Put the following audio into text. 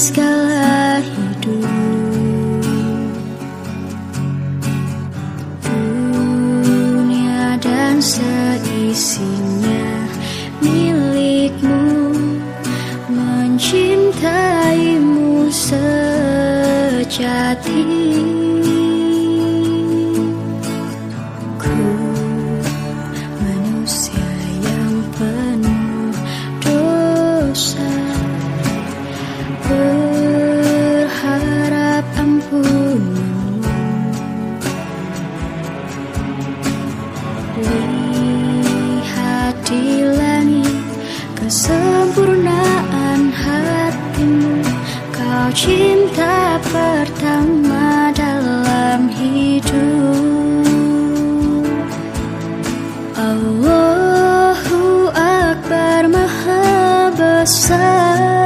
segala hidup. Dunia dan seisinya milikmu Mencintaimu sejati. lihat di langit kesempurnaan hatimu. Kau cinta pertama dalam hidup. Allahu Akbar Maha Besar.